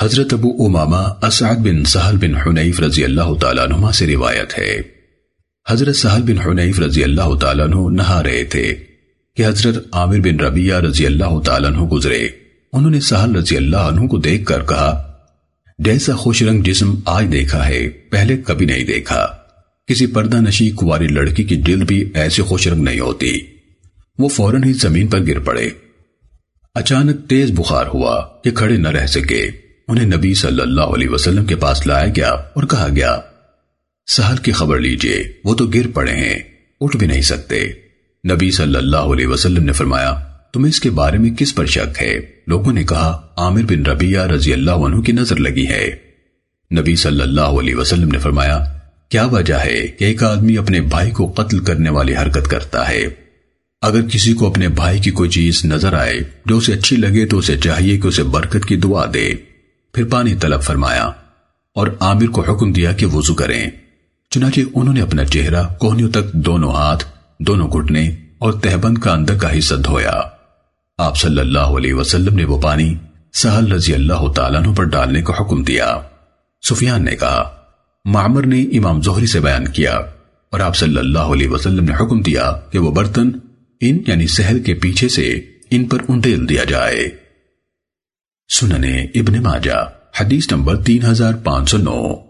حضرت ابو امامہ اسعد بن سہل بن حنیف رضی اللہ تعالیٰ عنہ سے روایت ہے۔ حضرت سہل بن حنیف رضی اللہ تعالیٰ عنہ نہا رہے تھے کہ حضرت عامر بن ربیہ رضی اللہ تعالیٰ عنہ گزرے۔ انہوں نے سہل رضی اللہ عنہ کو دیکھ کر کہا، جیسا خوش رنگ جسم آج دیکھا ہے، پہلے کبھی نہیں دیکھا۔ کسی پردہ نشی کواری لڑکی کی دل بھی ایسے خوش رنگ نہیں ہوتی۔ وہ فوراً ہی زمین پر گر پڑے۔ اچانک تیز بخار ہوا کہ کھڑے نہ رہ سکے۔ انہیں نبی صلی اللہ علیہ وسلم کے پاس لایا گیا اور کہا گیا سہل کی خبر لیجیے، وہ تو گر پڑے ہیں، اٹھ بھی نہیں سکتے۔ نبی صلی اللہ علیہ وسلم نے فرمایا، تمہیں اس کے بارے میں کس پر شک ہے؟ لوگوں نے کہا، عامر بن ربیہ رضی اللہ عنہ کی نظر لگی ہے۔ نبی صلی اللہ علیہ وسلم نے فرمایا، کیا وجہ ہے کہ ایک آدمی اپنے بھائی کو قتل کرنے والی حرکت کرتا ہے؟ اگر کسی کو اپنے بھائی کی کوئی چیز نظر آئے، جو اسے اچھی لگے تو اسے چاہیے کہ اسے برکت کی دعا دے۔ پھر پانی طلب فرمایا اور عامر کو حکم دیا کہ وضو کریں۔ چنانچہ انہوں نے اپنا چہرہ، کوہنیوں تک دونوں ہاتھ، دونوں گھٹنے اور تہبند کا اندر کا حصہ دھویا۔ آپ صلی اللہ علیہ وسلم نے وہ پانی سہل رضی اللہ تعالیٰ عنہ پر ڈالنے کا حکم دیا۔ سفیان نے کہا، معمر نے امام زہری سے بیان کیا اور آپ صلی اللہ علیہ وسلم نے حکم دیا کہ وہ برتن ان یعنی سہل کے پیچھے سے ان پر انڈیل دیا جائے۔ سننے ابن ماجہ حدیث نمبر 3509